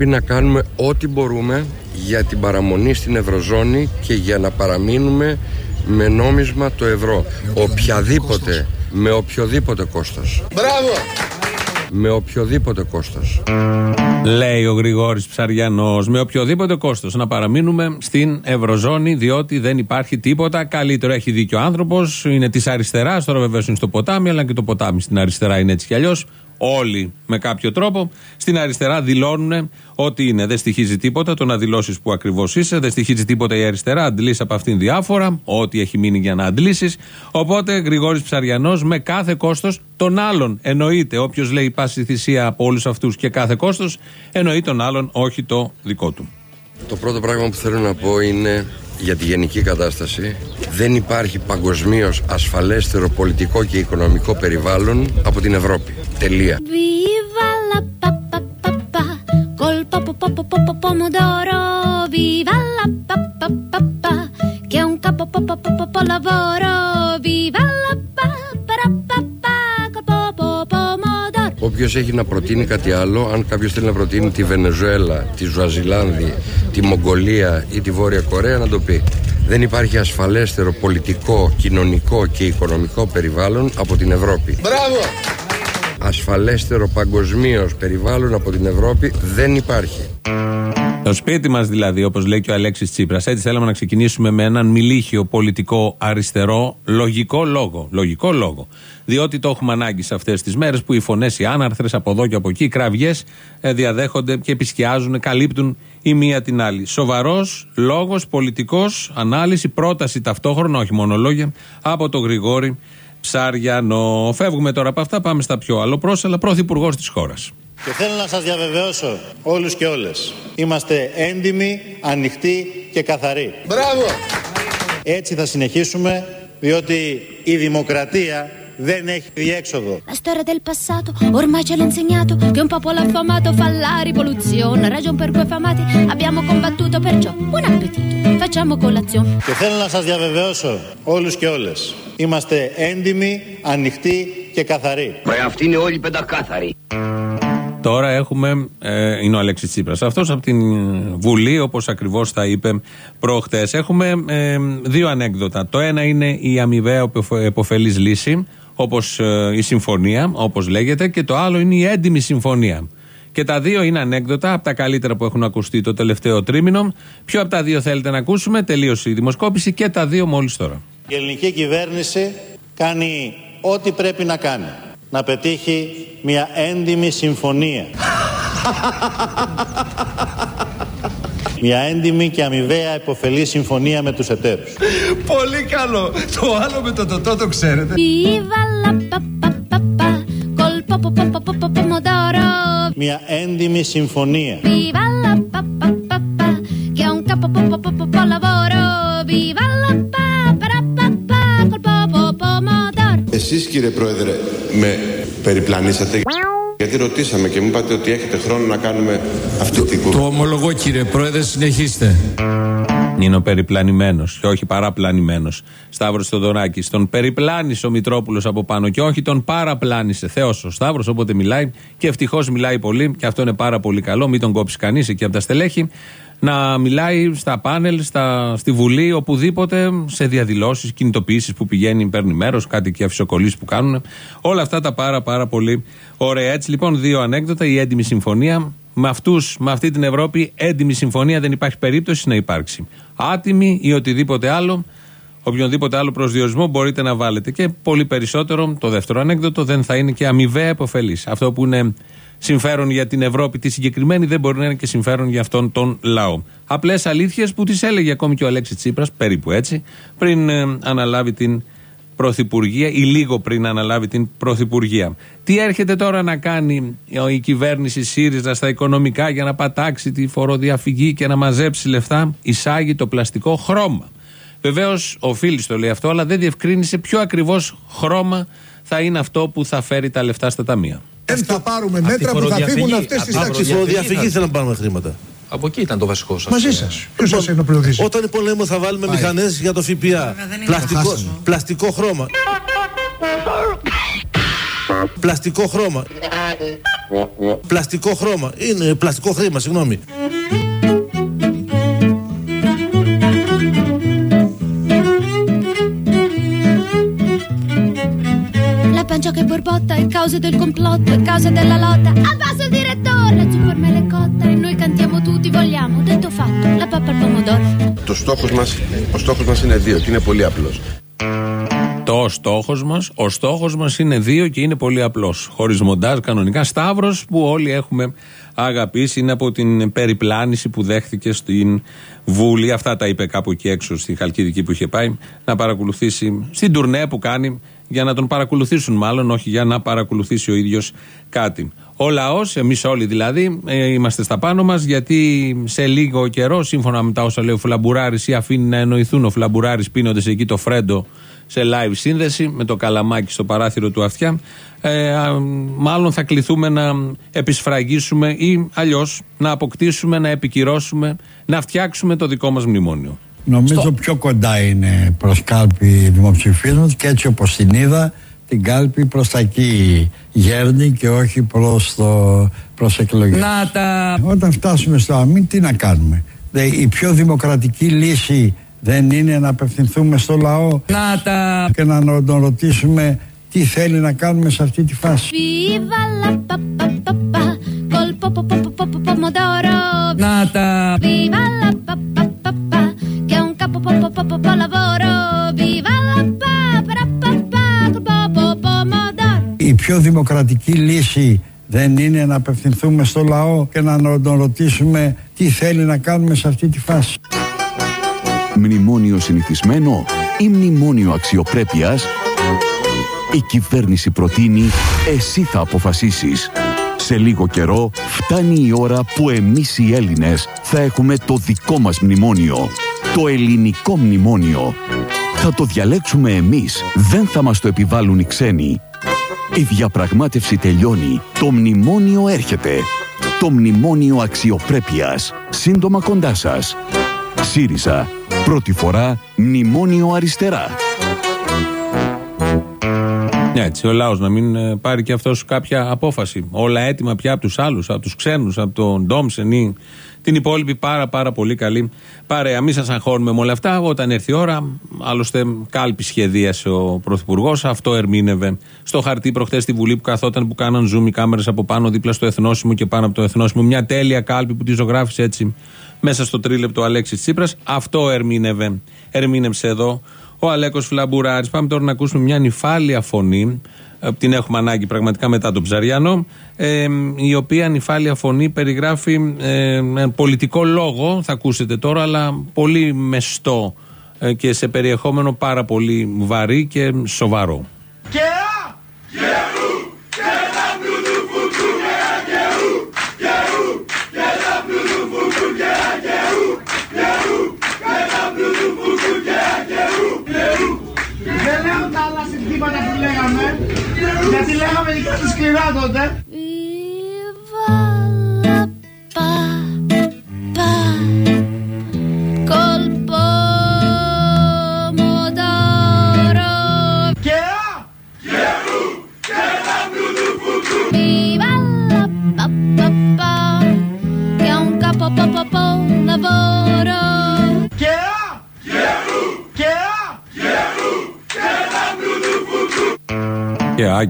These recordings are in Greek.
Πρέπει να κάνουμε ό,τι μπορούμε για την παραμονή στην Ευρωζώνη και για να παραμείνουμε με νόμισμα το ευρώ. Οποιαδήποτε, με οποιοδήποτε κόστος. Μπράβο! Με οποιοδήποτε κόστος. Λέει ο Γρηγόρης Ψαριανός με οποιοδήποτε κόστος να παραμείνουμε στην Ευρωζώνη διότι δεν υπάρχει τίποτα καλύτερο. Έχει δίκιο ο άνθρωπος, είναι της αριστεράς, τώρα βεβαίως είναι στο ποτάμι αλλά και το ποτάμι στην αριστερά είναι έτσι κι αλλιώς όλοι με κάποιο τρόπο. Στην αριστερά δηλώνουν ότι είναι. Δεν στοιχίζει τίποτα το να δηλώσεις που ακριβώς είσαι. Δεν στοιχίζει τίποτα η αριστερά. Αντλείς από αυτήν διάφορα. Ό,τι έχει μείνει για να αντλήσεις. Οπότε Γρηγόρης Ψαριανός με κάθε κόστος των άλλων. Εννοείται. Όποιος λέει πάση θυσία από όλους αυτούς και κάθε κόστος, εννοεί τον άλλον, όχι το δικό του. Το πρώτο πράγμα που θέλω να πω είναι για τη γενική κατάσταση. Δεν υπάρχει παγκοσμίως ασφαλέστερο πολιτικό και οικονομικό περιβάλλον από την Ευρώπη. Τελεία. Viva la Όποιος έχει να προτείνει κάτι άλλο, αν κάποιος θέλει να προτείνει τη Βενεζουέλα, τη Ζουαζιλάνδη, τη Μογγολία ή τη Βόρεια Κορέα, να το πει. Δεν υπάρχει ασφαλέστερο πολιτικό, κοινωνικό και οικονομικό περιβάλλον από την Ευρώπη. Μπράβο! ασφαλέστερο παγκοσμίως περιβάλλον από την Ευρώπη δεν υπάρχει. Το σπίτι μας δηλαδή, όπως λέει και ο Αλέξης Τσίπρας. Έτσι θέλαμε να ξεκινήσουμε με έναν μιλίχιο πολιτικό αριστερό, λογικό λόγο. Λογικό λόγο. Διότι το έχουμε ανάγκη σε αυτές τις μέρες που οι φωνές, οι άναρθρες από εδώ και από εκεί, οι κραυγές ε, διαδέχονται και επισκιάζουν, καλύπτουν η μία την άλλη. Σοβαρός λόγος, πολιτικός, ανάλυση, πρόταση ταυτόχρονα, όχι μόνο λόγια, από τον Γρηγόρη Ψαριανό. Φεύγουμε τώρα από αυτά, πάμε στα πιο άλλο πρόσελα. Πρωθυπουργός της χώρας. Και θέλω να σας διαβεβαιώσω όλους και όλες. Είμαστε έντιμοι, ανοιχτοί και καθαροί. Μπράβο! Έτσι θα συνεχίσουμε, διότι η δημοκρατία δεν έχει διέξοδο. La storia del passato ormai ce l'ha insegnato che un popolo affamato fa la rivoluzione. Ragion per cui affamati abbiamo combattuto perciò. Buon appetito, facciamo colazione. Και θέλω να σας διαβεβαιώσω όλους και όλες. Είμαστε έντιμοι, ανοιχτοί και καθαροί. Μα αυτοί είναι όλοι πεντακάθαροι. Τώρα έχουμε, ε, είναι ο Αλέξης Τσίπρας. Αυτός από την Βουλή, όπως ακριβώς τα είπε προχτές. Έχουμε ε, δύο ανέκδοτα. Το ένα είναι η αμοιβαία εποφελή λύση όπως ε, η συμφωνία, όπως λέγεται, και το άλλο είναι η έντιμη συμφωνία. Και τα δύο είναι ανέκδοτα από τα καλύτερα που έχουν ακουστεί το τελευταίο τρίμηνο. Ποιο από τα δύο θέλετε να ακούσουμε, τελείωσε η δημοσκόπηση και τα δύο μόλις τώρα. Η ελληνική κυβέρνηση κάνει ό,τι πρέπει να κάνει. Να πετύχει μια έντιμη συμφωνία. Μια έντιμη και αμοιβαία υποφελή συμφωνία με τους εταίρους. Πολύ καλό. Το άλλο με το τοτό το ξέρετε. Μια έντιμη συμφωνία. Εσείς κύριε Πρόεδρε με περιπλανήσατε; Γιατί ρωτήσαμε και μου είπατε ότι έχετε χρόνο να κάνουμε αυτή την κουβέντα. Το ομολογώ κύριε Πρόεδρε, συνεχίστε. Είναι ο περιπλανημένος και όχι παραπλανημένος. Σταύρος Θοδωράκη. Τον περιπλάνησε ο Μητρόπουλος από πάνω και όχι τον παραπλάνησε. Θεός ο Σταύρος, όποτε μιλάει και ευτυχώς μιλάει πολύ και αυτό είναι πάρα πολύ καλό. Μην τον κόψεις κανείς εκεί από τα στελέχη να μιλάει στα πάνελ, στα, στη Βουλή, οπουδήποτε, σε διαδηλώσεις, κινητοποιήσεις που πηγαίνει, παίρνει μέρος, κάτι και αφισοκολλήσεις που κάνουν. Όλα αυτά τα πάρα πάρα πολύ ωραία. Έτσι λοιπόν, δύο ανέκδοτα. Η έντιμη συμφωνία. Με αυτούς, με αυτή την Ευρώπη, έντιμη συμφωνία δεν υπάρχει περίπτωση να υπάρξει. Άτιμη ή οτιδήποτε άλλο, οποιονδήποτε άλλο προσδιορισμό μπορείτε να βάλετε. Και πολύ περισσότερο, το δεύτερο ανέκδοτο, δεν θα είναι και αμοιβαία επωφελής. Αυτό που είναι συμφέρον για την Ευρώπη τη συγκεκριμένη δεν μπορεί να είναι και συμφέρον για αυτόν τον λαό. Απλές αλήθειες που τις έλεγε ακόμη και ο Αλέξης Τσίπρας, περίπου έτσι, πριν ε, αναλάβει την Πρωθυπουργία ή λίγο πριν αναλάβει την Πρωθυπουργία. Τι έρχεται τώρα να κάνει η κυβέρνηση ΣΥΡΙΖΑ στα οικονομικά για να πατάξει τη φοροδιαφυγή και να μαζέψει λεφτά, εισάγει το πλαστικό χρώμα. Βεβαίως, ο Φίλη το λέει αυτό, αλλά δεν διευκρίνησε ποιο ακριβώς χρώμα θα είναι αυτό που θα φέρει τα λεφτά στα ταμεία. Δεν θα πάρουμε μέτρα που θα φύγουν αυτές τις τάξει. Από τη φοροδιαφυγή θέλω να πάρουμε χρήματα. Από εκεί ήταν το βασικό σας. Μαζί σας. Ποιος σας ενοπλωτήσει. Όταν είναι πολέμο θα βάλουμε μηχανές για το ΦΠΑ. Πλαστικό, πλαστικό χρώμα. Πλαστικό χρώμα. Πλαστικό χρώμα. Είναι πλαστικό χρήμα, συγγνώμη. La pancia che borbotta è causa del complotto, è causa della lotta. Abbassa il direttore, la per me le cotta e noi cantiamo tutti, vogliamo. Detto fatto, la pappa al pomodoro. Το στόχος μας, ο στόχος μας είναι δύο και είναι πολύ απλός. Το στόχος μας, ο στόχος μας είναι δύο και είναι πολύ απλός. Χωρίς μοντάζ, κανονικά. Σταύρος που όλοι έχουμε αγαπήσει είναι από την περιπλάνηση που δέχθηκε στην Βούλη. Αυτά τα είπε κάπου εκεί έξω στη Χαλκιδική που είχε πάει να παρακολουθήσει στην τουρνέ που κάνει για να τον παρακολουθήσουν μάλλον, όχι για να παρακολουθήσει ο ίδιος κάτι. Ο λαός, εμείς όλοι δηλαδή, ε, είμαστε στα πάνω μας, γιατί σε λίγο καιρό, σύμφωνα με τα όσα λέει ο Φλαμπουράρης, ή αφήνει να εννοηθούν ο Φλαμπουράρης πίνοντας εκεί το φρέντο σε live σύνδεση με το καλαμάκι στο παράθυρο του αυτιά. Ε, μάλλον θα κληθούμε να επισφραγίσουμε ή αλλιώς να αποκτήσουμε, να επικυρώσουμε, να φτιάξουμε το δικό μας μνημόνιο. Νομίζω πιο κοντά είναι προς κάλπη δημοψηφίσματος και έτσι όπως την είδα, την κάλπη προς τα εκεί γέρνει και όχι προς προς εκλογές. Να τα... Όταν φτάσουμε στο αμήν, τι να κάνουμε; Η πιο δημοκρατική λύση δεν είναι να απευθυνθούμε στο λαό να τα... και να τον ρωτήσουμε τι θέλει να κάνουμε σε αυτή τη φάση. Να τα... πιο δημοκρατική λύση δεν είναι να απευθυνθούμε στο λαό και να τον ρωτήσουμε τι θέλει να κάνουμε σε αυτή τη φάση. Μνημόνιο συνηθισμένο ή μνημόνιο αξιοπρέπειας; Η κυβέρνηση προτείνει, εσύ θα αποφασίσεις. Σε λίγο καιρό φτάνει η ώρα που εμείς οι Έλληνες θα έχουμε το δικό μας μνημόνιο. Το ελληνικό μνημόνιο. Θα το διαλέξουμε εμείς, δεν θα μας το επιβάλλουν οι ξένοι. Η διαπραγμάτευση τελειώνει. Το μνημόνιο έρχεται. Το μνημόνιο αξιοπρέπειας. Σύντομα κοντά σας. ΣΥΡΙΖΑ Πρώτη φορά μνημόνιο αριστερά. Έτσι, ο λαός να μην ε, πάρει και αυτός κάποια απόφαση. Όλα έτοιμα πια από τους άλλους, από τους ξένους, από τον Ντόμσεν ή την υπόλοιπη πάρα πάρα πολύ καλή παρέα. Μην σας αγχώνουμε με όλα αυτά. Όταν έρθει η ώρα, άλλωστε κάλπη σχεδίασε ο Πρωθυπουργός. Αυτό ερμήνευε στο χαρτί προχθέ στη Βουλή που καθόταν που κάναν zoom οι κάμερες από πάνω δίπλα στο εθνόσημο και πάνω από το εθνόσημο. Μια τέλεια κάλπη που τη ζωγράφησε έτσι μέσα στο τρίλεπτο Αλέξης Τσίπρας. Αυτό ερμήνευε, ερμήνευσε εδώ ο Αλέκος Φλαμπουράρης. Πάμε τώρα να ακούσουμε μια νυφάλια φωνή. Ε, την έχουμε ανάγκη πραγματικά μετά τον Ψαριάνο. Ε, η οποία νυφάλια φωνή περιγράφει ε, πολιτικό λόγο, θα ακούσετε τώρα, αλλά πολύ μεστό ε, και σε περιεχόμενο πάρα πολύ βαρύ και σοβαρό. Γιατί λέγαμε δικά του σκληρά τότε.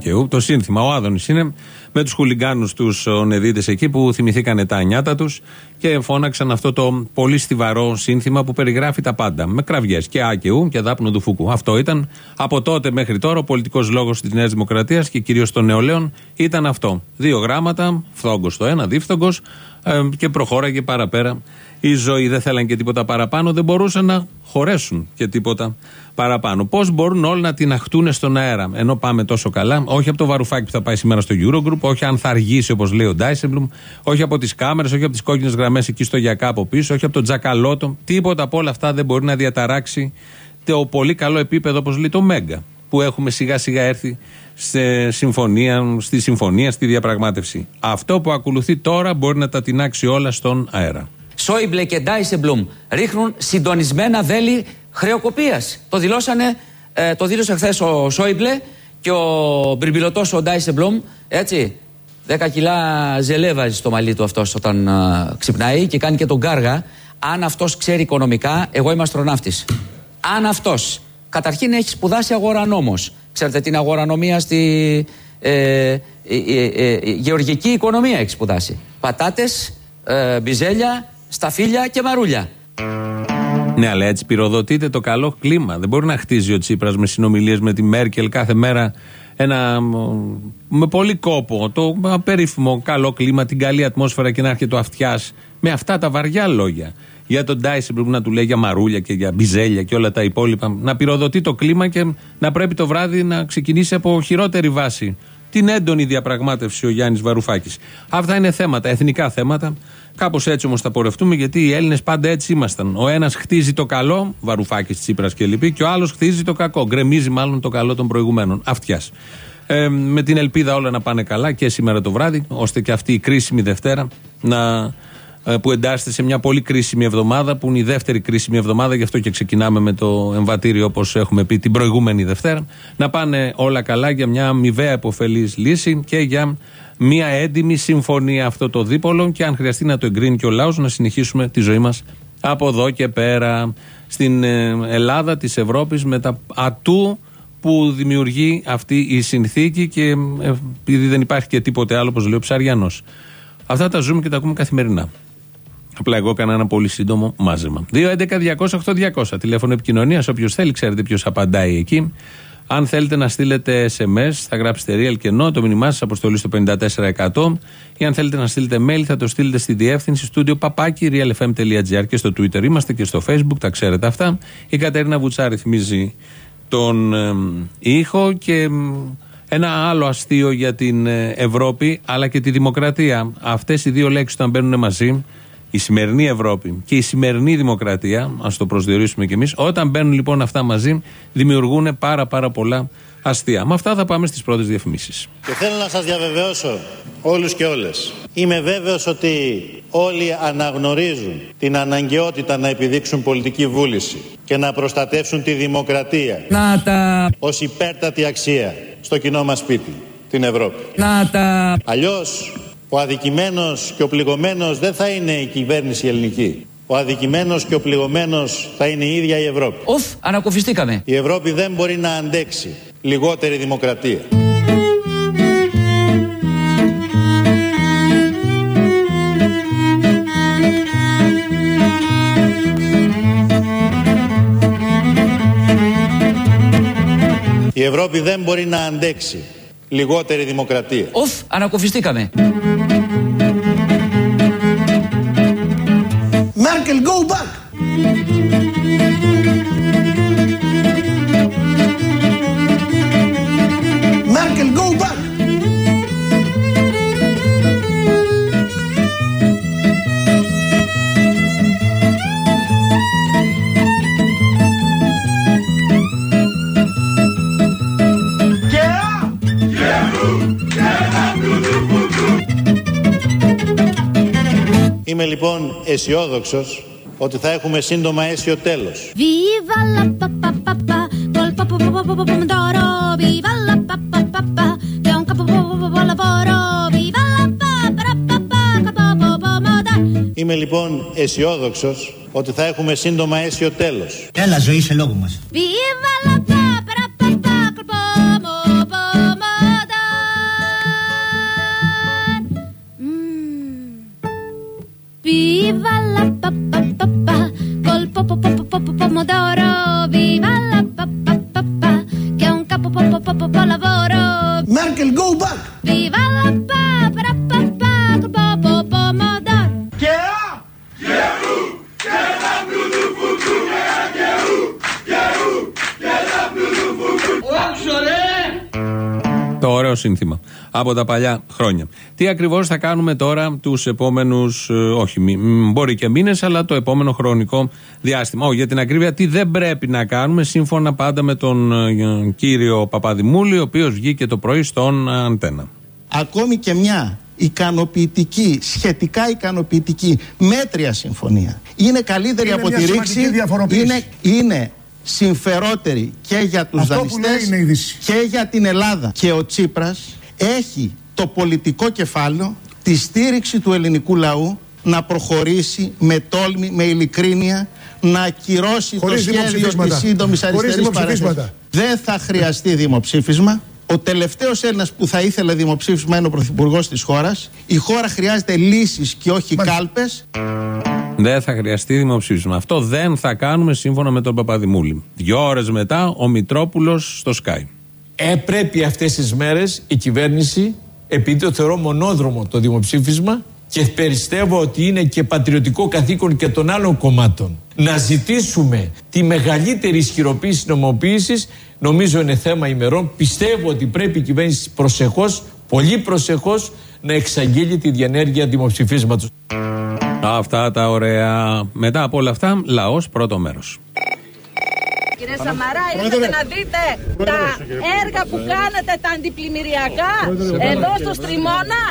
Και άκαιου. Το σύνθημα, ο Άδωνης είναι με τους χουλιγκάνους τους ονεδίτε εκεί που θυμηθήκανε τα νιάτα τους και φώναξαν αυτό το πολύ στιβαρό σύνθημα που περιγράφει τα πάντα. Με κραυγές και άκαιου και δάπνο του φούκου. Αυτό ήταν από τότε μέχρι τώρα ο πολιτικός λόγος της Νέας Δημοκρατίας και κυρίως των νεολαίων ήταν αυτό. Δύο γράμματα, φθόγκος το ένα, δίφθογκος ε, και προχώραγε παραπέρα η ζωή. Δεν θέλαν και τίποτα παραπάνω, δεν μπορούσαν να χωρέσουν και τίποτα παραπάνω. Πώς μπορούν όλοι να την αχτούν στον αέρα, ενώ πάμε τόσο καλά, όχι από το βαρουφάκι που θα πάει σήμερα στο Eurogroup, όχι αν θα αργήσει όπως λέει ο Ντάισεμπλουμ, όχι από τις κάμερες, όχι από τις κόκκινες γραμμές εκεί στο Γιακά από πίσω, όχι από τον Τζακαλώτο. Τίποτα από όλα αυτά δεν μπορεί να διαταράξει το πολύ καλό επίπεδο, όπως λέει το Μέγκα, που έχουμε σιγά σιγά έρθει σε συμφωνία, στη συμφωνία, στη διαπραγμάτευση. Αυτό που ακολουθεί τώρα μπορεί να τα τεινάξει όλα στον αέρα. Σόιμπλε και Ντάισεμπλουμ ρίχνουν συντονισμένα βέλη χρεοκοπίας. Το δηλώσανε, το δήλωσε χθες ο Σόιμπλε και ο μπριμπιλωτός ο Ντάισεμπλουμ, έτσι. 10 κιλά ζελέ βάζει στο μαλλί του αυτός όταν α, ξυπνάει και κάνει και τον κάργα. Αν αυτός ξέρει οικονομικά, εγώ είμαι αστροναύτης. Αν αυτός καταρχήν έχει σπουδάσει αγορανόμος. Ξέρετε την αγορανομία στη ε, ε, ε, γεωργική οικονομία έχει σπουδάσει. Πατάτες, μπιζέλια, σταφύλια και μαρούλια. Ναι, αλλά έτσι πυροδοτείται το καλό κλίμα. Δεν μπορεί να χτίζει ο Τσίπρας με συνομιλίες με τη Μέρκελ κάθε μέρα ένα, με πολύ κόπο το περίφημο καλό κλίμα, την καλή ατμόσφαιρα και να έρχεται ο αυτιάς με αυτά τα βαριά λόγια. Για τον Τάισεν πρέπει να του λέει για μαρούλια και για μπιζέλια και όλα τα υπόλοιπα. Να πυροδοτεί το κλίμα και να πρέπει το βράδυ να ξεκινήσει από χειρότερη βάση. Την έντονη διαπραγμάτευση ο Γιάννης Βαρουφάκης. Αυτά είναι θέματα, εθνικά θέματα. Κάπως έτσι όμως θα πορευτούμε, γιατί οι Έλληνες πάντα έτσι ήμασταν. Ο ένας χτίζει το καλό, Βαρουφάκης, Τσίπρας και λοιποί, και ο άλλος χτίζει το κακό. Γκρεμίζει μάλλον το καλό των προηγουμένων. Αυτιάς. Ε, με την ελπίδα όλα να πάνε καλά και σήμερα το βράδυ, ώστε και αυτή η κρίσιμη Δευτέρα να, ε, που εντάσσεται σε μια πολύ κρίσιμη εβδομάδα, που είναι η δεύτερη κρίσιμη εβδομάδα, γι' αυτό και ξεκινάμε με το εμβατήριο όπως έχουμε πει την προηγούμενη Δευτέρα. Να πάνε όλα καλά για μια αμοιβαία υποφελή λύση και για μια έντιμη συμφωνία αυτό το δίπολο και αν χρειαστεί να το εγκρίνει και ο λαός να συνεχίσουμε τη ζωή μας από εδώ και πέρα στην ε, Ελλάδα της Ευρώπης με τα ατού που δημιουργεί αυτή η συνθήκη και ε, επειδή δεν υπάρχει και τίποτε άλλο όπως λέει ο Ψαριανός. Αυτά τα ζούμε και τα ακούμε καθημερινά. Απλά εγώ έκανα ένα πολύ σύντομο μάζεμα. 2.11.200.8.200 τηλέφωνο επικοινωνίας. Όποιος θέλει, ξέρετε ποιος απαντάει εκεί. Αν θέλετε να στείλετε SMS, θα γράψετε real και no, το μήνυμά σας αποστολή στο 54%. Ή αν θέλετε να στείλετε mail, θα το στείλετε στη διεύθυνση στούντιο παπάκι realfm.gr και στο Twitter είμαστε και στο Facebook, τα ξέρετε αυτά. Η Κατερίνα Βουτσά ρυθμίζει τον ε, ήχο και ένα άλλο αστείο για την ε, Ευρώπη αλλά και τη δημοκρατία. Αυτές οι δύο λέξεις όταν μπαίνουν μαζί η σημερινή Ευρώπη και η σημερινή δημοκρατία, ας το προσδιορίσουμε κι εμείς, όταν μπαίνουν λοιπόν αυτά μαζί, δημιουργούν πάρα πάρα πολλά αστεία. Με αυτά θα πάμε στις πρώτες διαφημίσεις. Και θέλω να σας διαβεβαιώσω όλους και όλες. Είμαι βέβαιος ότι όλοι αναγνωρίζουν την αναγκαιότητα να επιδείξουν πολιτική βούληση και να προστατεύσουν τη δημοκρατία να τα... ως υπέρτατη αξία στο κοινό μας σπίτι, την Ευρώπη. Να τα... Αλλιώς ο αδικημένος και ο πληγωμένος δεν θα είναι η κυβέρνηση ελληνική. Ο αδικημένος και ο πληγωμένος θα είναι η ίδια η Ευρώπη. Οφ, ανακουφιστήκαμε. Η Ευρώπη δεν μπορεί να αντέξει λιγότερη δημοκρατία. Η Ευρώπη δεν μπορεί να αντέξει λιγότερη δημοκρατία. Οφ, ανακουφιστήκαμε. La pa pa pa pa, capo po pomodoro. Είμαι λοιπόν αισιόδοξο ότι θα έχουμε σύντομα αίσιο τέλος. Έλα ζωή σε λόγο μας. Pomodoro. Viva la pa pa pa pa, che è un capo po po po po po lavoro. Μέρκελ, go back! Viva la pa Το ωραίο σύνθημα από τα παλιά χρόνια. Τι ακριβώς θα κάνουμε τώρα τους επόμενους, όχι, μη- μ, μπορεί και μήνες, αλλά το επόμενο χρονικό διάστημα. Όχι, για την ακρίβεια, τι δεν πρέπει να κάνουμε, σύμφωνα πάντα με τον ε, κύριο Παπαδημούλη, ο οποίος βγήκε το πρωί στον ε, Αντένα. ακόμη και μια ικανοποιητική, σχετικά ικανοποιητική, μέτρια συμφωνία. Είναι καλύτερη Είναι από μια τη σημαντική ρήξη. διαφοροποίηση. Είναι, είναι συμφερότερη και για τους Αυτό που δανειστές λέει είναι η Δύση. και για την Ελλάδα. Και ο Τσίπρας έχει το πολιτικό κεφάλαιο, τη στήριξη του ελληνικού λαού να προχωρήσει με τόλμη, με ειλικρίνεια, να ακυρώσει το Χωρίς σχέδιο δημοψηφίσματα. της σύντομης Χωρίς αριστερής δημοψηφίσματα. παρέμβασης. Δεν θα χρειαστεί δημοψήφισμα. Ο τελευταίος Έλληνας που θα ήθελε δημοψήφισμα είναι ο Πρωθυπουργός της χώρας. Η χώρα χρειάζεται λύσεις και όχι κάλπες. Δεν θα χρειαστεί δημοψήφισμα. Αυτό δεν θα κάνουμε σύμφωνα με τον Παπαδημούλη. Δύο ώρες μετά ο Μητρόπουλος στο Sky. Ε, πρέπει αυτές τις μέρες η κυβέρνηση, επειδή το θεωρώ μονόδρομο το δημοψήφισμα και πιστεύω ότι είναι και πατριωτικό καθήκον και των άλλων κομμάτων, να ζητήσουμε τη μεγαλύτερη ισχυροποίηση νομοποίησης, νομίζω είναι θέμα ημερών. Πιστεύω ότι πρέπει η κυβέρνηση προσεχώς, πολύ προσεχώς, να εξαγγείλει τη διενέργεια δημοψηφίσματος. Αυτά τα ωραία. Μετά από όλα αυτά, λαός πρώτο μέρος. Κύριε Σαμαρά, ήρθατε να δείτε τα έργα που κάνετε, τα αντιπλημμυριακά, εδώ στο Στριμώνα.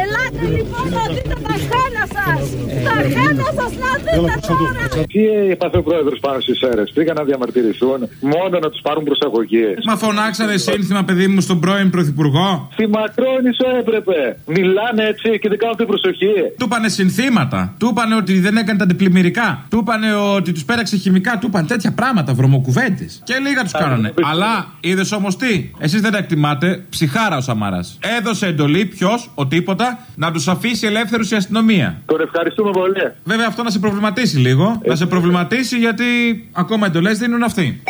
Ελάτε λοιπόν να δείτε τα χάνα σας. Τα χάνα σας να δείτε τώρα. Τι έπαθε ο πρόεδρος πάνω στις αίρες; Πήγαν να διαμαρτυρηθούν, μόνο να τους πάρουν προσαγωγέ. Μα φωνάξατε σύνθημα, παιδί μου, στον πρώην Πρωθυπουργό. Στη Μακρόνισο έπρεπε. Μιλάνε έτσι και δεν κάνουν την προσοχή. Του είπανε συνθήματα. Του είπανε ότι δεν έκανε τα αντιπλημμυρικά. Του είπανε ότι τους πέραξε χημικά. Του είπαν τέτοια πράγματα, βρωμοκουβέντε. Και λίγα τους κάνανε. Αλλά είδες όμως τι; Εσείς δεν τα εκτιμάτε. Ψυχάρα ο Σαμαρά. Έδωσε εντολή ποιος, ο τίποτα, να τους αφήσει ελεύθερους η αστυνομία. Τον ευχαριστούμε πολύ. Βέβαια αυτό να σε προβληματίσει λίγο. Να σε προβληματίσει γιατί ακόμα εντολές δίνουν αυτοί.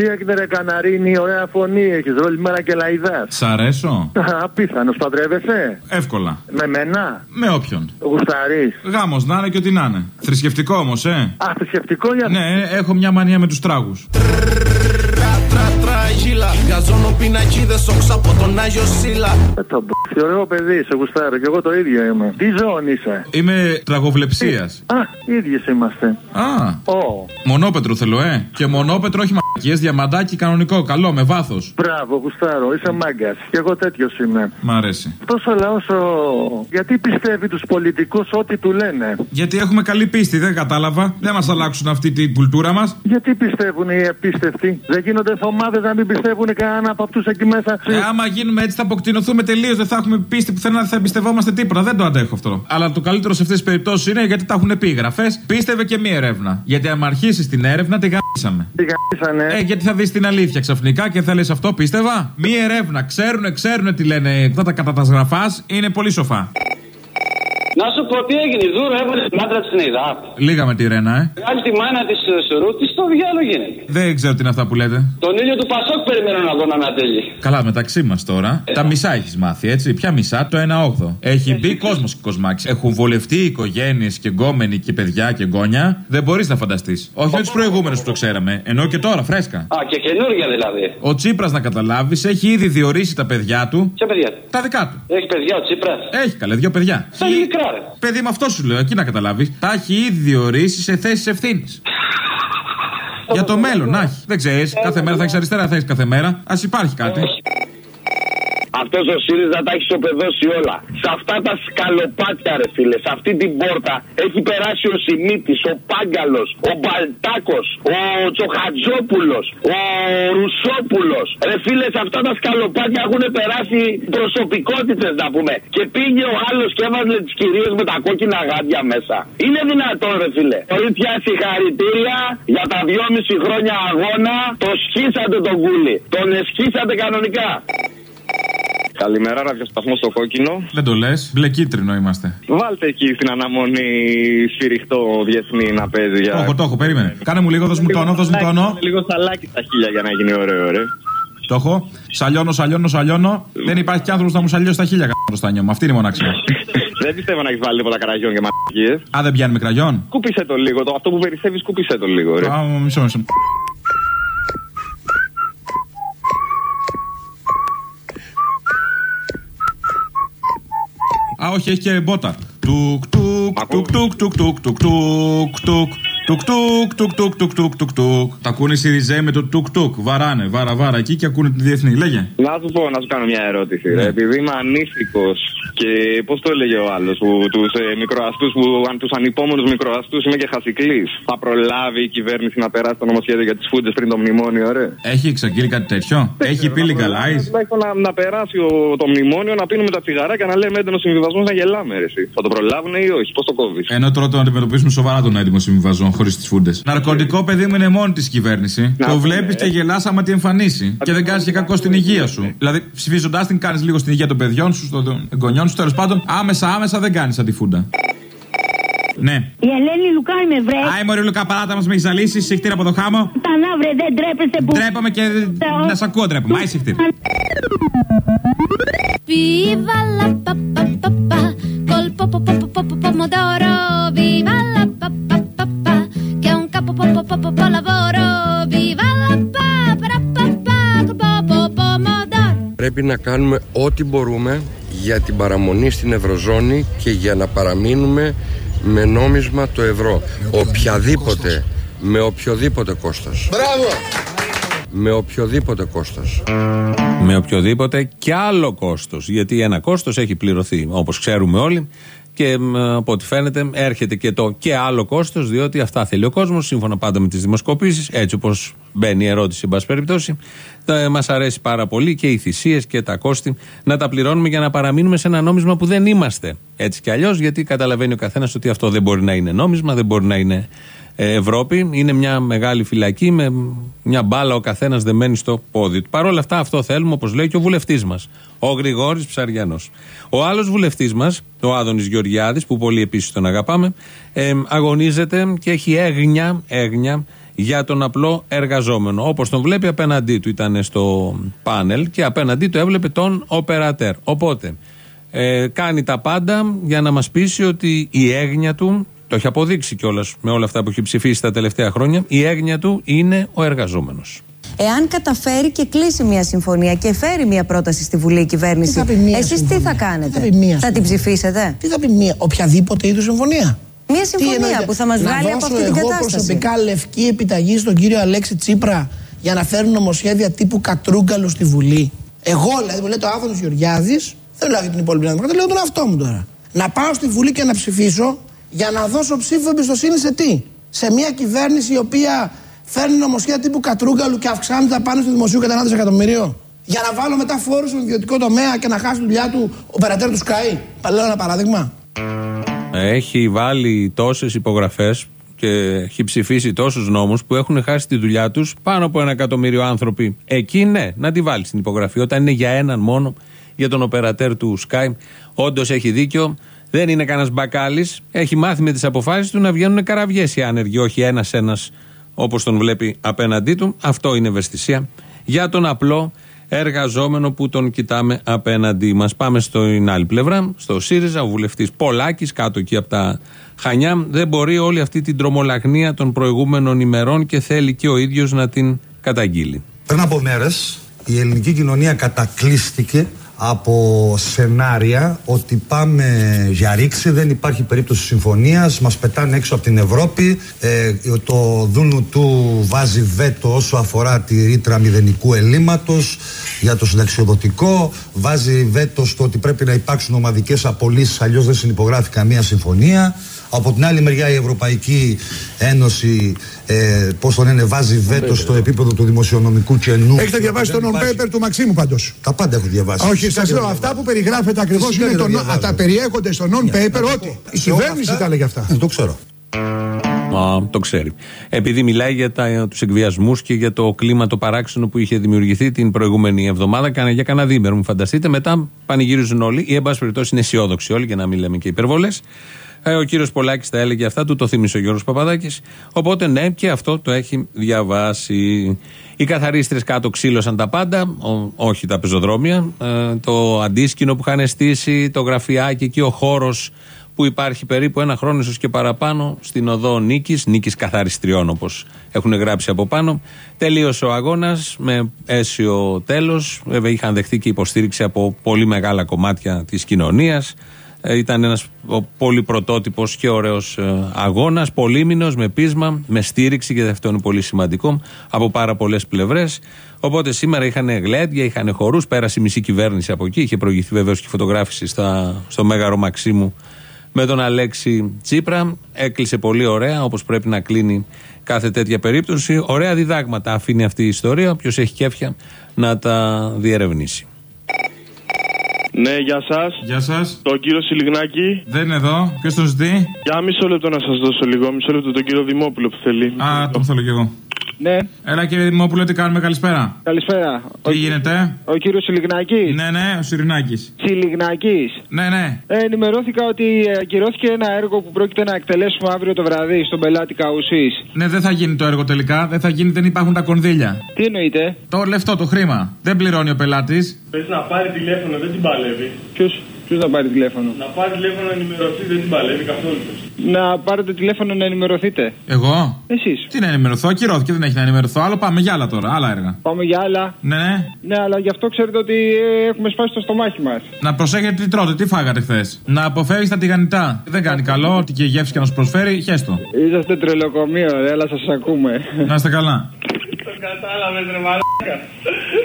Τι έγινε, ρε Καναρίνη, ωραία φωνή έχεις. Όλη μέρα και λαϊδάς. Σ' αρέσω. Απίθανος, παντρεύεσαι; Εύκολα. Με μένα; Με όποιον. Γουσταρί. Γάμος να είναι και ό,τι να είναι. Θρησκευτικό όμως, ε. Α, θρησκευτικό για Ναι, έχω μια μανία με τους τράγους. Γαζώνω πινακίδες όξω από τον Άγιο Σίλα. Ε, το μπ***ι, ωραίο παιδί, σε γουστάρω. Και εγώ το ίδιο είμαι. Τι ζώων είσαι; Είμαι τραγοβλεψίας. Α, ίδιες είμαστε. Α. Ω. Μονόπετρο θέλω, ε. Και μονόπετρο, όχι μαγικέ, διαμαντάκι κανονικό, καλό, με βάθος. Μπράβο, γουστάρω, είσαι μάγκας. Και εγώ τέτοιος είμαι. Μ' αρέσει. Τόσο λαός, ο... γιατί πιστεύει τους πολιτικούς ό,τι του λένε; Γιατί έχουμε καλή πίστη, δεν κατάλαβα. Δεν μας αλλάξουν αυτή την κουλτούρα μας. Γιατί πιστεύουν οι απίστευτοι. Δεν γίνονται εβδομάδε να μην πιστεύουν κανένα από αυτούς εκεί μέσα. Ε, άμα γίνουμε έτσι θα αποκτηνωθούμε τελείως. Δεν θα έχουμε πίστη πουθενά, δεν θα εμπιστευόμαστε τίποτα. Δεν το αντέχω αυτό. Αλλά το καλύτερο σε αυτές τις περιπτώσεις είναι γιατί τα έχουν πει γραφές. Πίστευε και μία έρευνα. Γιατί αν αρχίσεις την έρευνα, τη γάμισαμε. Τι γάμισανε. Ε, γιατί θα δεις την αλήθεια ξαφνικά και θα λες αυτό πίστευα; Μία έρευνα. Ξέρουν, ξέρουν τι λένε. Αυτά τα κατά τα γραφά είναι πολύ σοφά. Να σου πω τι έγινε. Η Δούρα έβαλε την άντρα της ΕΙΔΑΠ. Λίγα με τη Ρένα, ε. Βγάλει τη μάνα της Σουρούτη, στο διάλογο γίνεται. Δεν ξέρω τι είναι αυτά που λέτε. Τον ήλιο του Πασόκ περιμένω να δω να ανατέλει. Καλά, μεταξύ μας τώρα. Τα μισά έχεις μάθει, έτσι; Ποια μισά, το 1 8. Έχει μπει κόσμος και κοσμάκι. Έχουν βολευτεί οικογένειες και γκόμενοι και παιδιά και γκόνια. Δεν μπορείς να φανταστείς. Όχι με τους προηγούμενους που το ξέραμε. Ενώ και τώρα, φρέσκα. Α, και καινούργια δηλαδή. Ο Τσίπρας, να καταλάβεις, έχει ήδη διορίσει τα παιδιά του. Ποια παιδιά; Του. Τα δικά του. Έχει παιδιά ο Τσίπρας; Έχει καλέ, δύο παιδιά. Τα μικρά, ρε. Παιδί με αυτό σου λέω, εκεί να καταλάβεις. Τα έχει ήδη διορίσει σε θέσεις ευθύνης. Για το μέλλον, να έχει. Δεν ξέρεις, κάθε μέρα θα έχεις αριστερά θέση κάθε μέρα. Α υπάρχει κάτι. Αυτός ο ΣΥΡΙΖΑ τα έχει σοπεδώσει όλα. Σε αυτά τα σκαλοπάτια, ρε φίλε, σε αυτή την πόρτα έχει περάσει ο Σιμίτης, ο Πάγκαλος, ο Μπαλτάκος, ο Τσοχατζόπουλος, ο Ρουσόπουλος. Ρε φίλε, σε αυτά τα σκαλοπάτια έχουν περάσει προσωπικότητες, να πούμε. Και πήγε ο άλλος και έβαζε τις κυρίες με τα κόκκινα γάντια μέσα. Είναι δυνατόν, ρε φίλε. Κορίτσια, συγχαρητήρια για τα δυόμιση χρόνια αγώνα. Το σχίσατε τον κούλι. Τον εσχίσατε κανονικά. Καλημέρα, ραδιοσταθμό στο κόκκινο. Δεν το λες, μπλε κίτρινο είμαστε. Βάλτε εκεί στην αναμονή σφυριχτό διεθνή να παίζει για. Το έχω, το έχω, περίμενε. Κάνε μου λίγο, δώσ' μου τόνο, δώσ' μου τόνο. Λίγο σαλάκι στα χίλια για να γίνει ωραίο, ρε. Το έχω. Σαλιώνω, σαλιώνω, σαλιώνω. Δεν υπάρχει κι άνθρωπος να μου σαλιώσει τα χίλια κάτω στο νιώμα. Αυτή είναι η μοναξία. Δεν πιστεύω να έχεις βάλει τίποτα καραγιόν και μαλακίες. Α, δεν πιάνει με κραγιόν. Κούπισε το λίγο. Το, αυτό που περισσεύεις, κούπισε το λίγο, ρε. Α, μισό, μισό. Όχι, έχει και μπότα. Τουκ, τουκ, τουκ, τουκ, τουκ, τουκ, τουκ, τουκ, τουκ. Τουκ τουκ, τουκ τουκ, τουκ τουκ, τουκ τουκ. Τα ακούνε οι Σιριζέοι με το τουκ τουκ. Βαράνε, βάρα βάρα εκεί και ακούνε τη διεθνή. Λέγε. Να σου πω, να σου κάνω μια ερώτηση. Ρε. Επειδή είμαι ανήσυχος και πώς το έλεγε ο άλλος, τους ε, μικροαστούς, τους ανυπόμονους μικροαστούς είμαι και χασικλής. Θα προλάβει η κυβέρνηση να περάσει το νομοσχέδιο για τις φούντες πριν το μνημόνιο, ρε; Έχει εξαγγείλει κάτι τέτοιο; Έχει πει λιγαλάι. Τουλάχιστον να, να περάσει ο, το μνημόνιο, να πίνουμε τα τσιγαράκια, να λέμε έντονο συμβιβασμό να γελάμε, ρε. εσύ. Θα το προλάβουν ή όχι, πώς το κόβεις; Ενώ τώρα το αντιμετωπίσουμε σοβαρά τον έτοιμο συμβιβασμό χωρίς τις φούντες. Ναρκωτικό παιδί μου είναι μόνη της κυβέρνηση. Να το πούμε, βλέπει και ε. γελάς άμα τη εμφανίσει. Και δεν κάνεις και κακό στην υγεία σου. Δηλαδή ψηφίζοντάς την κάνεις λίγο στην υγεία των παιδιών σου, των εγγονιών σου. Τέλος πάντων, άμεσα άμεσα δεν κάνεις αντιφούντα. Ναι. Η Ελένη Λουκά είμαι βρε. Άι Μωρή Λουκά, παράτα μας με έχεις ζαλίσει, συχτήρα από το χάμο. Τα να βρε, δεν τρέπεστε που. Ντρέπομαι και να σ' ακούω ντρέπομαι. Άι συχτήρα. Viva la pa pa pa pa col po po po po po po pomodoro Viva la capo po po po po po lavoro Viva la pa pa pa pa col po po pomodoro Πρέπει να κάνουμε ό,τι μπορούμε για την παραμονή στην Ευρωζώνη και για να παραμείνουμε με νόμισμα το ευρώ. Οποιαδήποτε, με οποιοδήποτε κόστος. Μπράβο! Με οποιοδήποτε κόστος. Με οποιοδήποτε και άλλο κόστος. Γιατί ένα κόστος έχει πληρωθεί, όπως ξέρουμε όλοι. Και μ, από ό,τι φαίνεται έρχεται και το και άλλο κόστος, διότι αυτά θέλει ο κόσμος, σύμφωνα πάντα με τις δημοσκοπήσεις, έτσι όπως μπαίνει η ερώτηση, εν πάση περιπτώσει. Μας αρέσει πάρα πολύ και οι θυσίες και τα κόστη να τα πληρώνουμε για να παραμείνουμε σε ένα νόμισμα που δεν είμαστε. Έτσι κι αλλιώς, γιατί καταλαβαίνει ο καθένας ότι αυτό δεν μπορεί να είναι νόμισμα, δεν μπορεί να είναι ε, Ευρώπη. Είναι μια μεγάλη φυλακή με μια μπάλα ο καθένας δεμένη στο πόδι του. Παρ' όλα αυτά, αυτό θέλουμε, όπως λέει και ο βουλευτής μας, ο Γρηγόρης Ψαριανός. Ο άλλος βουλευτής μας, ο Άδωνης Γεωργιάδης, που πολύ επίσης τον αγαπάμε, ε, αγωνίζεται και έχει έγνοια, έγνοια για τον απλό εργαζόμενο. Όπως τον βλέπει απέναντί του, ήταν στο πάνελ και απέναντί του έβλεπε τον οπερατέρ. Οπότε ε, κάνει τα πάντα για να μας πείσει ότι η έγνοια του, το έχει αποδείξει κιόλας με όλα αυτά που έχει ψηφίσει τα τελευταία χρόνια, η έγνοια του είναι ο εργαζόμενος. Εάν καταφέρει και κλείσει μια συμφωνία και φέρει μια πρόταση στη Βουλή η κυβέρνηση, Τι θα πει μία εσείς τι συμφωνία; θα κάνετε, Τι θα πει μία θα την ψηφίσετε; Τι θα πει μία, οποιαδήποτε είδους συμφωνία; Μια Τι συμφωνία εννοείται, που θα μας βγάλει να από δώσω αυτή την εγώ κατάσταση. προσωπικά λευκή επιταγή στον κύριο Αλέξη Τσίπρα για να φέρουν νομοσχέδια τύπου κατρούγκαλο στη Βουλή. Εγώ δηλαδή, μου λέει το Άδωνος Γεωργιάδης, δεν λέω για την υπόλοιπη Δημοκρατία, λέω τον εαυτό μου τώρα. Να πάω στη Βουλή και να ψηφίσω για να δώσω ψήφο εμπιστοσύνη σε τι; Σε μια κυβέρνηση η οποία φέρνει νομοσχέδια τύπου κατρούγκαλου και αυξάνει τα πάνω του δημοσίου κατά ένα δισεκατομμύριο; Για να βάλω μετά φόρους στον ιδιωτικό τομέα και να χάσει τη δουλειά του ο περατέρ του Sky. Λέω ένα παράδειγμα. Έχει βάλει τόσες υπογραφές και έχει ψηφίσει τόσους νόμους που έχουν χάσει τη δουλειά τους πάνω από ένα εκατομμύριο άνθρωποι. Εκεί ναι, να τη βάλει στην υπογραφή. Όταν είναι για έναν μόνο, για τον οπερατέρ του Sky, όντως έχει δίκιο. Δεν είναι κανένας μπακάλι. Έχει μάθει με τις αποφάσεις του να βγαίνουν καραβιές οι άνεργοι, όχι ένα-ένα όπως τον βλέπει απέναντί του. Αυτό είναι ευαισθησία για τον απλό εργαζόμενο που τον κοιτάμε απέναντί μας. Πάμε στην άλλη πλευρά, στο ΣΥΡΙΖΑ, ο βουλευτής Πολάκης, κάτω εκεί από τα Χανιά. Δεν μπορεί όλη αυτή την τρομολαγνία των προηγούμενων ημερών και θέλει και ο ίδιος να την καταγγείλει. Πριν από μέρες, η ελληνική κοινωνία κατακλείστηκε από σενάρια ότι πάμε για ρήξη, δεν υπάρχει περίπτωση συμφωνίας, μας πετάνε έξω από την Ευρώπη, ε, το δούνου του βάζει βέτο όσο αφορά τη ρήτρα μηδενικού ελλείμματος για το συνταξιοδοτικό, βάζει βέτο στο ότι πρέπει να υπάρξουν ομαδικές απολύσεις, αλλιώς δεν συνυπογράφει καμία συμφωνία. Από την άλλη μεριά η Ευρωπαϊκή Ένωση, ε, πώς τον λένε, βάζει βέτο στο επίπεδο του δημοσιονομικού κενού. Έχετε διαβάσει το Δεν υπάρχει- non-paper του Μαξίμου πάντως; Τα πάντα έχω διαβάσει. Όχι, Φυσικά σας και λέω, τα αυτά διαβάζω. που περιγράφεται ακριβώς Φυσικά είναι και το. τα νο- διαβάζω. Τα περιέχονται στο non-paper να ότι πω, η σε όλα κυβέρνηση αυτά- τα έλεγε αυτά. Ε, το ξέρω. Α, το ξέρει. Επειδή μιλάει για τους εκβιασμούς και για το κλίμα το παράξενο που είχε δημιουργηθεί την προηγούμενη εβδομάδα, κάνα για κανένα διήμερο, μου φανταστείτε. Μετά πανηγυρίζουν όλοι, ή εν πάση περιπτώσει είναι αισιόδοξοι όλοι, για να μην λέμε και υπερβολές. Ε, ο κύριος Πολάκης τα έλεγε αυτά, του το θύμισε ο Γιώργος Παπαδάκης. Οπότε ναι, και αυτό το έχει διαβάσει. Οι καθαρίστρε κάτω ξύλωσαν τα πάντα, ο- όχι τα πεζοδρόμια. Ε, το αντίσκηνο που είχαν στήσει, το γραφιάκι εκεί, ο χώρος που υπάρχει περίπου ένα χρόνο, ίσως και παραπάνω, στην οδό Νίκης, Νίκης Καθαριστριών, όπως έχουν γράψει από πάνω. Τελείωσε ο αγώνας με αίσιο τέλος. Βέβαια, είχαν δεχτεί και υποστήριξη από πολύ μεγάλα κομμάτια της κοινωνίας. Ε, ήταν ένας πολύ πρωτότυπος και ωραίος αγώνας, πολύμηνος, με πείσμα, με στήριξη και αυτό είναι πολύ σημαντικό από πάρα πολλές πλευρές. Οπότε σήμερα είχαν γλέντια, είχαν χορούς, πέρασε η μισή κυβέρνηση από εκεί. Είχε προηγηθεί βεβαίως και η φωτογράφηση στα, στο Μέγαρο Μαξίμου με τον Αλέξη Τσίπρα. Έκλεισε πολύ ωραία, όπως πρέπει να κλείνει κάθε τέτοια περίπτωση. Ωραία διδάγματα αφήνει αυτή η ιστορία. Όποιο έχει κέφια να τα διερευνήσει. Ναι, γεια σας. Γεια σας. Τον κύριο Σιλιγνάκη. Δεν είναι εδώ. Ποιος τον ζητεί. Για μισό λεπτό να σας δώσω λίγο. Μισό λεπτό τον κύριο Δημόπουλο που θέλει. Α, τον θέλω κι εγώ. Ναι. Έλα κύριε Δημόπουλο, τι κάνουμε, καλησπέρα. Καλησπέρα. Τι γίνεται; Ο κύριος Σιλιγνάκης. Ναι, ναι, ο Σιρινάκης. Σιλιγνάκης. Ναι, ναι. Ε, ενημερώθηκα ότι ακυρώθηκε ένα έργο που πρόκειται να εκτελέσουμε αύριο το βραδύ στον πελάτη Καουσής. Ναι, δεν θα γίνει το έργο τελικά. Δεν θα γίνει, δεν υπάρχουν τα κονδύλια. Τι εννοείται. Το λεφτό, το χρήμα. Δεν πληρώνει ο πελάτης. Πε να πάρει τηλέφωνο, δεν την παλεύει. Ποιος; Ποιος να πάρει τηλέφωνο; Να πάρει τηλέφωνο να ενημερωθεί, δεν την παλεύει καθόλου. Να πάρετε τηλέφωνο να ενημερωθείτε. Εγώ; Εσείς. Τι να ενημερωθώ, ακυρώθηκε, δεν έχει να ενημερωθώ. Άλλο πάμε για άλλα τώρα, άλλα έργα. Πάμε για άλλα. Ναι, ναι. Ναι, αλλά γι' αυτό ξέρετε ότι ε, έχουμε σπάσει το στομάχι μας. Να προσέχετε τι τρώτε, τι φάγατε χθες. Να αποφεύγεις τα τηγανιτά. Δεν κάνει καλό, ό,τι και η γεύση και να σου προσφέρει, χέστο. Είσαστε τρελοκομείο, ρε, αλλά σας ακούμε. Να είστε καλά. Το κατάλαβες, ρε μαλάκα.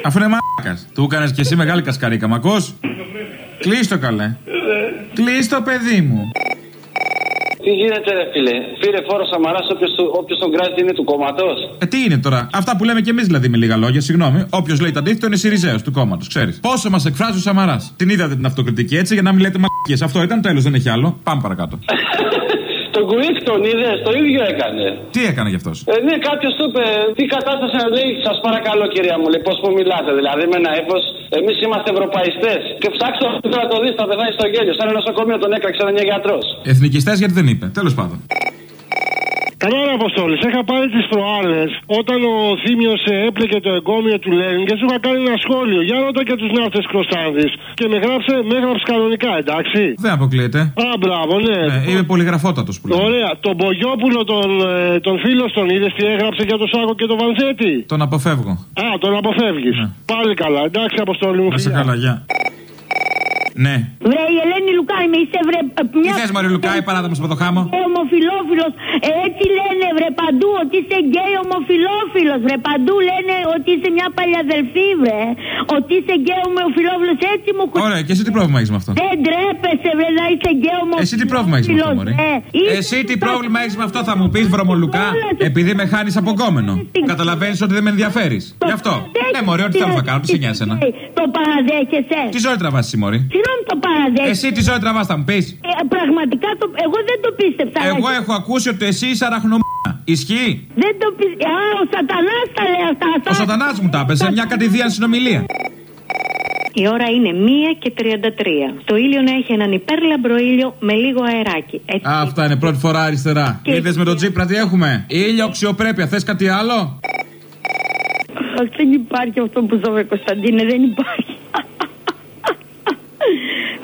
Αφού είναι μαλάκας. Του έκανες και εσύ μεγάλη κασκαρίκα, μακό. Κλείστο καλέ. Κλείστο παιδί μου. Τι γίνεται, ρε φίλε; Πήρε φόρο Σαμαρά, όποιος τον κράζει είναι του κόμματος; Ε, τι είναι τώρα; Αυτά που λέμε κι εμείς δηλαδή με λίγα λόγια, συγγνώμη. Όποιος λέει το αντίθετο είναι Σιριζέο του κόμματος, ξέρεις. Πόσο μας εκφράζει ο Σαμαράς; Την είδατε την αυτοκριτική έτσι για να μην λέτε μαλακίες. Αυτό ήταν τέλο, δεν έχει άλλο. Πάμε παρακάτω. Τον Κουίκ τον είδες, το ίδιο έκανε. Τι έκανε γι' αυτός; Ε, ναι, κάποιος του είπε τι κατάσταση να λέει, σας παρακαλώ κυρία μου, λέει πώς που μιλάτε. Δηλαδή με ένα ύφο, εμείς είμαστε ευρωπαϊστές. Και ψάξτε να το δει, θα πεθάνει στο γέλιο. Σαν ένα νοσοκομείο τον έκραξε έναν γιατρός. Εθνικιστές γιατί δεν είπε. Τέλος πάντων. Καλά, ρε Αποστόλη. Είχα πάρει τις προάλλες όταν ο Θήμιος έπλεκε το εγκόμιο του Λένιν και σου είχα κάνει ένα σχόλιο. Για ρώτα και τους ναύτε Κροστάνδης. Και με γράψε, με έγραψε κανονικά, εντάξει. Δεν αποκλείεται. Α, μπράβο, ναι. ναι είμαι πολυγραφότατος που λέω. Ωραία. Τον Μπογιόπουλο, τον, ε, τον φίλο τον είδες τι έγραψε για τον Σάκο και τον Βανζέτη; Τον αποφεύγω. Α, τον αποφεύγεις. Ναι. Πάλι καλά, εντάξει, Αποστόλη μου. Να 'σαι καλά, γεια. Ναι. Βρε, η Ελένη Λουκάη, με είσαι βρε. Τι θες Μαρή Λουκάη, παράδειγμα στο ποδοχάμο. Ε, ομοφιλόφιλος. Ε, έτσι λένε βρε παντού ότι είσαι γκέι ομοφιλόφιλος βρε. Παντού λένε ότι είσαι μια παλιαδελφή βρε. Ότι είσαι γκέι ομοφιλόφιλος. Έτσι μου κουνάει. Ωραία, και εσύ τι πρόβλημα έχεις με αυτό; Δεν ντρέπεσαι βρε να είσαι γκέι ομοφιλόφιλος. Εσύ τι πρόβλημα έχεις με αυτό, Μωρή; Ε, Εσύ τι πρόβλημα έχεις με αυτό, θα μου πεις βρωμολουκά, επειδή με χάνεις από κόμενο. Καταλαβαίνεις ότι δεν με ενδιαφέρεις. Γι' αυτό. Ναι, Μωρή, ό,τι θέλω θα κάνω, τι σε νοιάζει εσένα. Το παραδέχεσαι. Τι ζωή τραβάς εσύ, Μωρή; Συγγνώμη το παραδέχεσαι. Εσύ τι ζωή τραβάς, θα μου πεις. Ε, πραγματικά το, εγώ δεν το πίστεψα. Εγώ έχω ακούσει ότι εσύ είσαι αραχνομούνα. Ισχύει; Δεν το πίστεψα. Α, ο Σατανάς τα λέει αυτά. Ο Σατανάς μου τα έπεσε, μια κατηδίαν συνομιλία. Η ώρα είναι 1 και 33. Το ήλιο να έχει έναν υπέρλαμπρο ήλιο με λίγο αεράκι. Έτσι. Α, αυτά είναι πρώτη φορά αριστερά. Και- Είδες με τον Τζίπρα τι έχουμε; Ήλιο, αξιοπρέπεια. Θες κάτι άλλο; Όχι, δεν υπάρχει αυτό που ζω, βρε Κωνσταντίνε, δεν υπάρχει.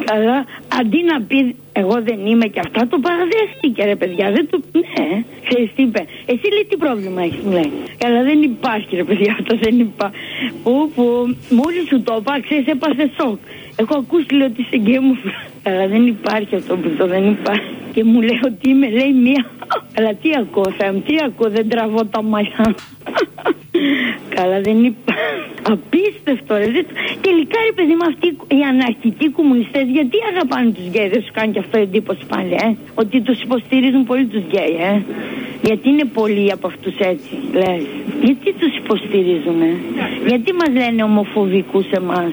Καλά, αντί να πεις εγώ δεν είμαι και αυτά, το παραδέχτηκε ρε παιδιά. Δεν το. Ναι, ξέρεις τι είπε. Εσύ λέει τι πρόβλημα έχεις, μου λέει. Καλά, δεν υπάρχει ρε παιδιά, αυτό δεν υπάρχει. Που, που, μόλις σου το είπα, ξέρεις, έπαθε σοκ. Έχω ακούσει λέει ότι είσαι γκέι μου. Αλλά δεν υπάρχει αυτό που το δεν υπάρχει. Και μου λέει ότι είμαι, λέει μία. Αλλά τι ακούω, Θεέ μου, τι ακούω, δεν τραβώ τα μαλλιά. Καλά, δεν υπάρχει. Απίστευτο, ρε. Δεν- Τελικά, ρε παιδί μου, αυτοί οι αναρχικοί κομμουνιστές, γιατί αγαπάνε τους γκέι, δεν σου κάνει και αυτό εντύπωση πάλι, ε; Ότι τους υποστηρίζουν πολύ τους γκέι, ε; Γιατί είναι πολλοί από αυτούς έτσι, λες; Γιατί τους υποστηρίζουν, ε. Γιατί μας λένε ομοφοβικούς εμάς;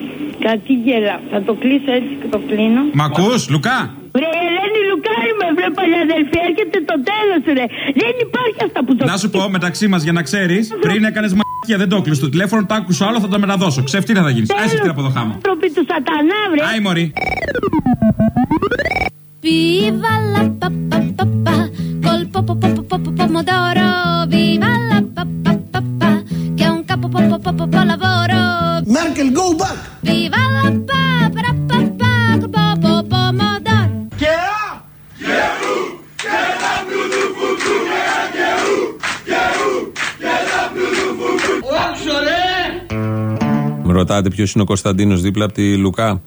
Κάτι γελά. Θα το κλείσω έτσι και το κλείνω. Μ' ακού, Λουκά. Βρε Ελένη Λουκάρη με βρε παλιαδελφή, έρχεται το τέλος ρε. Δεν υπάρχει αυτά που το Να σου πω μεταξύ μα για να ξέρει, πριν έκανε μαγεία δεν το κλείσει το τηλέφωνο, το άκουσα άλλο, θα το μεταδώσω. Ξεφτύνα θα γίνει. Άσε αυτή από το χάμο. άνθρωποι του σατανά βρε. Άι, Μωρή. Viva la pa pa pa pa col po po po po po po pomodoro Viva la pa pa pa pa che è un capo po po po po po lavoro Merkel, go back! Με ρωτάτε ποιος είναι ο Κωνσταντίνος δίπλα από τη Λουκά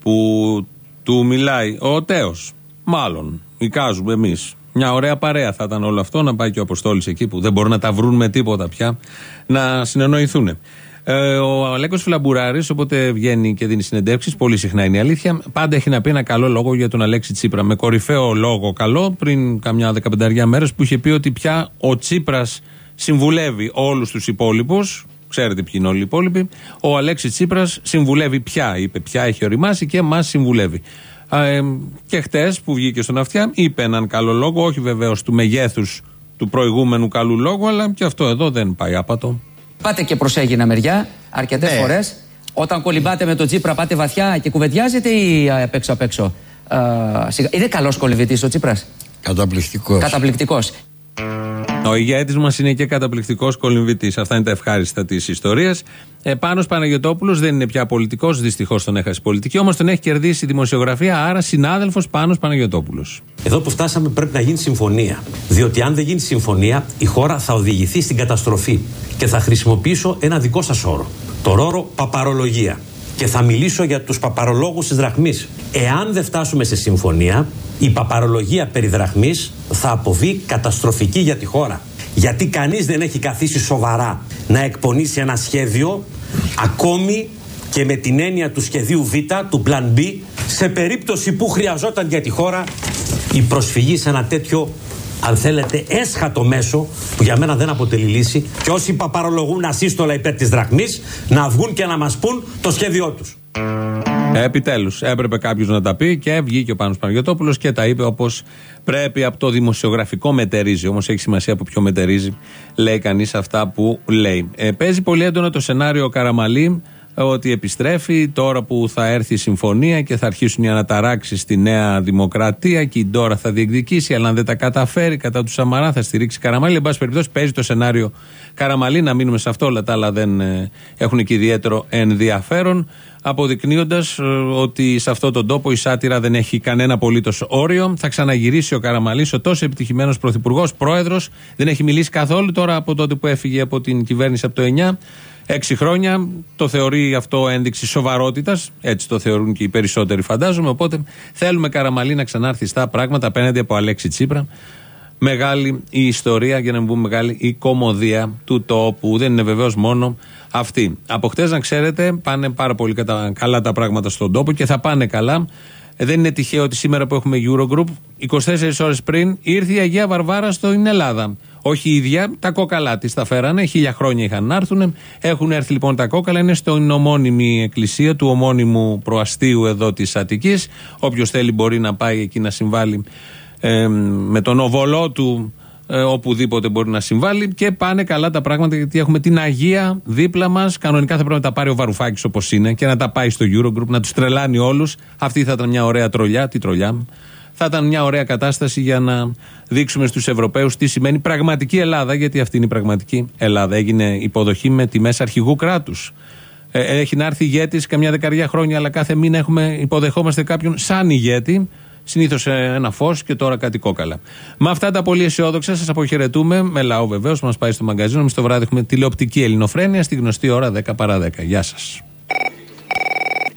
που Του μιλάει ο Τέος. Μάλλον. Εικάζουμε εμείς. Μια ωραία παρέα θα ήταν όλο αυτό. Να πάει και ο Αποστόλης εκεί που δεν μπορούν να τα βρουν με τίποτα πια. Να συνεννοηθούν. Ε, ο Αλέκος Φλαμπουράρη, όποτε βγαίνει και δίνει συνεντεύξεις, πολύ συχνά είναι η αλήθεια, πάντα έχει να πει ένα καλό λόγο για τον Αλέξη Τσίπρα. Με κορυφαίο λόγο καλό, πριν καμιά δεκαπενταριά μέρες, που είχε πει ότι πια ο Τσίπρας συμβουλεύει όλους τους υπόλοιπους. Ξέρετε ποιοι είναι όλοι οι υπόλοιποι. Ο Αλέξης Τσίπρας συμβουλεύει πια, είπε πια, έχει οριμάσει και μας συμβουλεύει. Ε, και χτες που βγήκε στον αυτιά, είπε έναν καλό λόγο, όχι βεβαίως του μεγέθους του προηγούμενου καλού λόγου, αλλά και αυτό εδώ δεν πάει άπατο. Πάτε και προς Έγινα μεριά αρκετές Ναι. φορές. Όταν κολυμπάτε με τον Τσίπρα, πάτε βαθιά και κουβεντιάζετε ή α, απ' έξω απ' έξω; Α, σιγά- Είναι καλός κολυβητή ο Τσίπρας; Καταπληκτικός. Καταπληκτικός. Ο ηγέτης μας είναι και καταπληκτικός κολυμβητής. Αυτά είναι τα ευχάριστα της ιστορίας. Ε, Πάνος Παναγιοτόπουλος δεν είναι πια πολιτικός, δυστυχώς τον έχασε η πολιτική, όμως τον έχει κερδίσει η δημοσιογραφία, άρα συνάδελφος Πάνος Παναγιοτόπουλος. Εδώ που φτάσαμε πρέπει να γίνει συμφωνία. Διότι αν δεν γίνει συμφωνία, η χώρα θα οδηγηθεί στην καταστροφή. Και θα χρησιμοποιήσω ένα δικό σας όρο. Το όρο παπαρολογία. Και θα μιλήσω για τους παπαρολόγους της δραχμής. Εάν δεν φτάσουμε σε συμφωνία, η παπαρολογία περί δραχμής θα αποβεί καταστροφική για τη χώρα. Γιατί κανείς δεν έχει καθίσει σοβαρά να εκπονήσει ένα σχέδιο, ακόμη και με την έννοια του σχεδίου Β, του Plan B, σε περίπτωση που χρειαζόταν για τη χώρα η προσφυγή σε ένα τέτοιο, αν θέλετε, έσχατο μέσο που για μένα δεν αποτελεί λύση και όσοι παπαρολογούν ασύστολα υπέρ της δραχμής να βγουν και να μας πούν το σχέδιό τους. Επιτέλους, έπρεπε κάποιος να τα πει και βγήκε ο Πάνος Παναγιοτόπουλο και τα είπε όπως πρέπει από το δημοσιογραφικό μετερίζει. Όμως έχει σημασία από ποιο μετερίζει, λέει κανείς αυτά που λέει. Ε, παίζει πολύ έντονο το σενάριο Καραμαλή ε, ότι επιστρέφει τώρα που θα έρθει η συμφωνία και θα αρχίσουν οι αναταράξεις στη Νέα Δημοκρατία και η Ντόρα θα διεκδικήσει. Αλλά αν δεν τα καταφέρει κατά του Σαμαρά θα στηρίξει Καραμαλή. Εν πάση περιπτώσει, παίζει το σενάριο Καραμαλή. Να μείνουμε σε αυτό, όλα τα άλλα δεν ε, έχουν και ιδιαίτερο ενδιαφέρον. Αποδεικνύοντας ότι σε αυτόν τον τόπο η σάτυρα δεν έχει κανένα απολύτως όριο. Θα ξαναγυρίσει ο Καραμαλής, ο τόσο επιτυχημένος πρωθυπουργός, πρόεδρος. Δεν έχει μιλήσει καθόλου τώρα από τότε που έφυγε από την κυβέρνηση από το 9. Έξι χρόνια το θεωρεί αυτό ένδειξη σοβαρότητας. Έτσι το θεωρούν και οι περισσότεροι, φαντάζομαι. Οπότε θέλουμε Καραμαλή να ξανάρθει στα πράγματα απέναντι από Αλέξη Τσίπρα. Μεγάλη η ιστορία, για να μην πούμε μεγάλη η κομμωδία του τόπου. Δεν είναι βεβαίως μόνο αυτή. Από χτες, να ξέρετε, πάνε πάρα πολύ κατα- καλά τα πράγματα στον τόπο και θα πάνε καλά. Ε, Δεν είναι τυχαίο ότι σήμερα που έχουμε Eurogroup, 24 ώρες πριν ήρθε η Αγία Βαρβάρα στην Ελλάδα. Όχι η ίδια, τα κόκαλά της τα φέρανε. Χίλια χρόνια είχαν να έρθουν. Έχουν έρθει λοιπόν τα κόκαλα, είναι στην ομώνυμη εκκλησία του ομώνυμου προαστίου εδώ της Αττικής. Όποιος θέλει μπορεί να πάει εκεί να συμβάλλει ε, με τον οβολό του ε, οπουδήποτε μπορεί να συμβάλλει και πάνε καλά τα πράγματα γιατί έχουμε την Αγία δίπλα μας. Κανονικά θα πρέπει να τα πάρει ο Βαρουφάκης όπως είναι και να τα πάει στο Eurogroup, να τους τρελάνει όλους. Αυτή θα ήταν μια ωραία τρολιά. Τι τρολιά. Θα ήταν μια ωραία κατάσταση για να δείξουμε στους Ευρωπαίους τι σημαίνει πραγματική Ελλάδα, γιατί αυτή είναι η πραγματική Ελλάδα. Έγινε υποδοχή με τιμές αρχηγού κράτους. Ε, έχει να έρθει ηγέτης καμιά δεκαριά χρόνια, αλλά κάθε μήνα έχουμε, υποδεχόμαστε κάποιον σαν ηγέτη. Συνήθως ένα φως και τώρα κάτι κόκαλα. Με αυτά τα πολύ αισιόδοξα σας αποχαιρετούμε. Με λαό βεβαίως, μας πάει στο μαγκαζίνο. Εμείς το βράδυ έχουμε τηλεοπτική ελληνοφρένεια στη γνωστή ώρα 10 παρα 10. Γεια σας.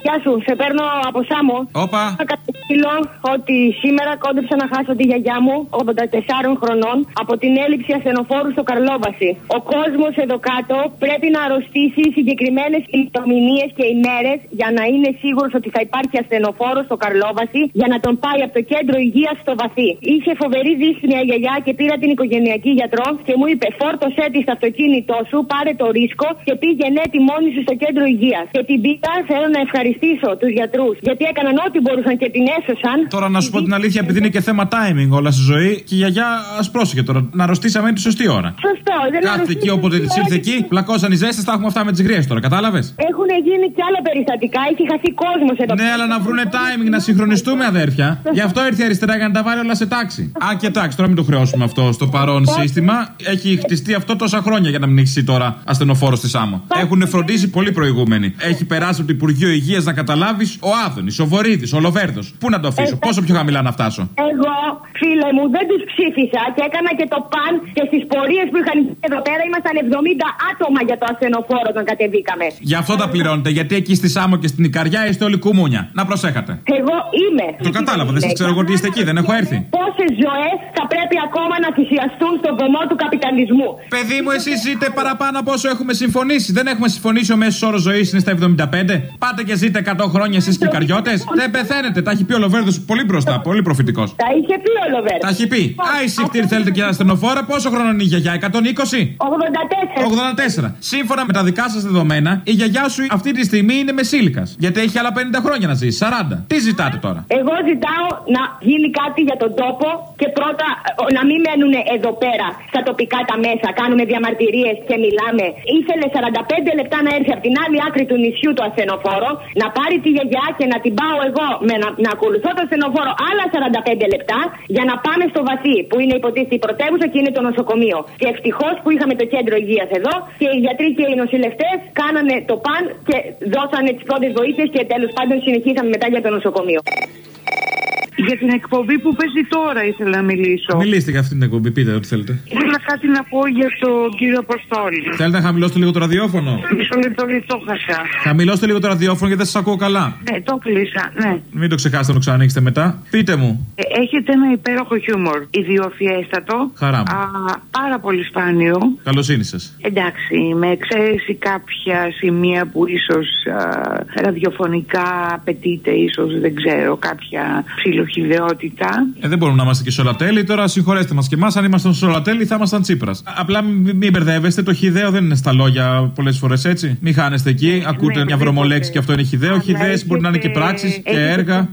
Γεια σου, σε παίρνω από Σάμο. Όπα. Θα καταγγείλω ότι σήμερα κόντεψα να χάσω τη γιαγιά μου, 84 χρονών, από την έλλειψη ασθενοφόρου στο Καρλόβαση. Ο κόσμος εδώ κάτω πρέπει να αρρωστήσει συγκεκριμένες ημερομηνίε και ημέρες για να είναι σίγουρος ότι θα υπάρχει ασθενοφόρος στο Καρλόβαση για να τον πάει από το κέντρο υγείας στο βαθύ. Είχε φοβερή δύσπνοια η γιαγιά και πήρα την οικογενειακή γιατρό και μου είπε: Φόρτωσέ της στο αυτοκίνητό σου, πάρε το ρίσκο και πήγαινε τη μόνη σου στο κέντρο υγείας. Και την πήγα, θέλω να ευχαριστήσω τους γιατρούς γιατί έκαναν ό,τι μπορούσαν και την έσωσαν. Τώρα να σου πω την αλήθεια, επειδή είναι και θέμα timing όλα στη ζωή, και η γιαγιά ας πρόσεχε τώρα. Να αρρωστήσαμε τη σωστή ώρα. Σωστό, δεν Κάθε αρρωστήσαμε εκεί όποτε τη της ώρα ήρθε και- εκεί, πλακώσαν οι ζέστες, θα έχουμε αυτά με τις γριές τώρα, κατάλαβες; Έχουν γίνει και άλλα περιστατικά, έχει χαθεί κόσμος εδώ. Ναι, αλλά να βρούνε timing, να συγχρονιστούμε, αδέρφια. Γι' αυτό ήρθε η αριστερά για να τα βάλει όλα σε τάξη. Αν και εντάξει, τώρα μην το χρεώσουμε αυτό στο παρόν σύστημα. Έχει χτιστεί αυτό τόσα χρόνια για να μην έχει εσύ τώρα ασθενοφόρος στη Σάμο. Έχουν φροντίσει πολύ προηγούμενοι. Έχει περάσει από το Υπουργείο Υγείας ήθελε να καταλάβεις ο Άδωνης, ο Βορύδης, ο Λοβέρδος. Πού να το αφήσω, πόσο πιο χαμηλά να φτάσω; Εγώ, φίλε μου, δεν τους ψήφισα και έκανα και το παν και στις πορείες που είχαν γίνει εδώ πέρα ήμασταν 70 άτομα για το ασθενοφόρο όταν κατεβήκαμε. Γι' αυτό τα πληρώνετε, γιατί εκεί στη Σάμο και στην Ικαριά είστε όλοι κουμούνια. Να προσέχατε. Εγώ είμαι. Το κατάλαβα, δεν σας ξέρω εγώ τι είστε εκεί, δεν έχω έρθει. Πόσες ζωές θα πρέπει ακόμα να θυσιαστούν στον βωμό του καπιταλισμού. Παιδί μου, εσείς ζείτε παραπάνω από όσο έχουμε συμφωνήσει. Δεν έχουμε συμφωνήσει ο μέσος όρος ζωής είναι στα 75. Πάτε και ζείτε 100 χρόνια εσείς και οι καριώτες. Δεν πεθαίνετε. Τα έχει πει ο Λοβέρδος πολύ μπροστά, πολύ προφητικός. Τα είχε πει ο Λοβέρδος. Τα έχει πει. Άι, συχτήρ θέλετε και ασθενοφόρα, πόσο χρόνο είναι η γιαγιά, 120? 84. 84. Σύμφωνα με τα δικά σας δεδομένα, η γιαγιά σου αυτή τη στιγμή είναι μεσήλικα. Γιατί έχει άλλα 50 χρόνια να ζήσει, 40. Τι ζητάτε τώρα; Εγώ ζητάω να γίνει κάτι για τον τόπο και πρώτα ε, να μην μένουν εδώ πέρα στα τοπικά τα μέσα. Κάνουμε διαμαρτυρίες και μιλάμε. Ήθελε 45 λεπτά να έρθει από την άλλη άκρη του νησιού το ασθενοφόρο, να πάρει τη γιαγιά και να την πάω εγώ με να, να ακολουθώ το ασθενοφόρο άλλα 45 λεπτά για να πάμε στο βαθύ που είναι υποτίθεται η πρωτεύουσα και είναι το νοσοκομείο. Και ευτυχώς που είχαμε το κέντρο υγείας εδώ και οι γιατροί και οι νοσηλευτές κάνανε το παν και δώσανε τις πρώτες βοήθειες και τέλος πάντων συνεχίσαμε μετά για το νοσοκομείο. Για την εκπομπή που παίζει τώρα ήθελα να μιλήσω. Μιλήστε για αυτή την εκπομπή, πείτε ό,τι θέλετε. Ήθελα κάτι να πω για τον κύριο Αποστόλη. Θέλετε να χαμηλώσετε λίγο το ραδιόφωνο; Μισό λεπτό γιατί το χάσα. Χαμηλώστε λίγο το ραδιόφωνο γιατί δεν σας ακούω καλά. Ναι, το κλείσα, ναι. Μην το ξεχάσετε να το ξανανοίξετε μετά. Πείτε μου. Ε, Έχετε ένα υπέροχο χιούμορ. Ιδιοφιέστατο. Χαρά μου. Α, πάρα πολύ σπάνιο. Καλοσύνη σα. Εντάξει, με εξαίρεση κάποια σημεία που ίσως ραδιοφωνικά απαιτείται, ίσως δεν ξέρω, κάποια ψιλοχιδεότητα. Ε, δεν μπορούμε να είμαστε και σε όλα τέλη. Τώρα συγχωρέστε μας και εμάς. Αν ήμασταν σε όλα τέλη, θα ήμασταν Τσίπρας. Απλά μην, μην μπερδεύεστε. Το χιδαίο δεν είναι στα λόγια πολλές φορές έτσι. Μην χάνεστε εκεί. Ακούτε μια βρωμολέξη και αυτό είναι χιδαίο. Χιδαίε μπορεί να είναι και πράξεις και έργα.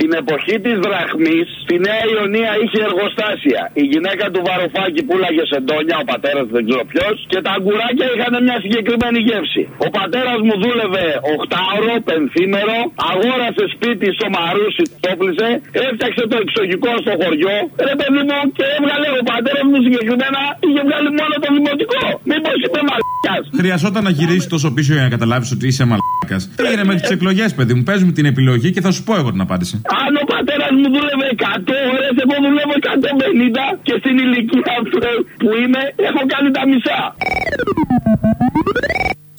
Την εποχή της δραχμής στη Νέα Ιωνία είχε εργοστάσια. Η γυναίκα του Βαρουφάκη πουλάγε σεντόνια, ο πατέρας δεν ξέρω ποιος, και τα αγκουράκια είχαν μια συγκεκριμένη γεύση. Ο πατέρας μου δούλευε 8ωρο, πενθήμερο, αγόρασε σπίτι στο Μαρούσι, το έπλησε, έφτιαξε το εξωγικό στο χωριό. Ρε παιδί μου, και έβγαλε ο πατέρας μου συγκεκριμένα, είχε βγάλει μόνο το δημοτικό. Μήπως είπε μαλακιάς. Χρειαζόταν να γυρίσει τόσο πίσω για να καταλάβεις ότι είσαι μαλάκα. Τι έγινε με τις εκλογές, παιδί μου. Παίζουμε την επιλογή και θα σου πω εγώ την απάντηση. Αν ο πατέρα μου δούλευε 100 ώρες, εγώ δουλεύω 150 και στην ηλικία αυτή που είμαι έχω κάνει τα μισά.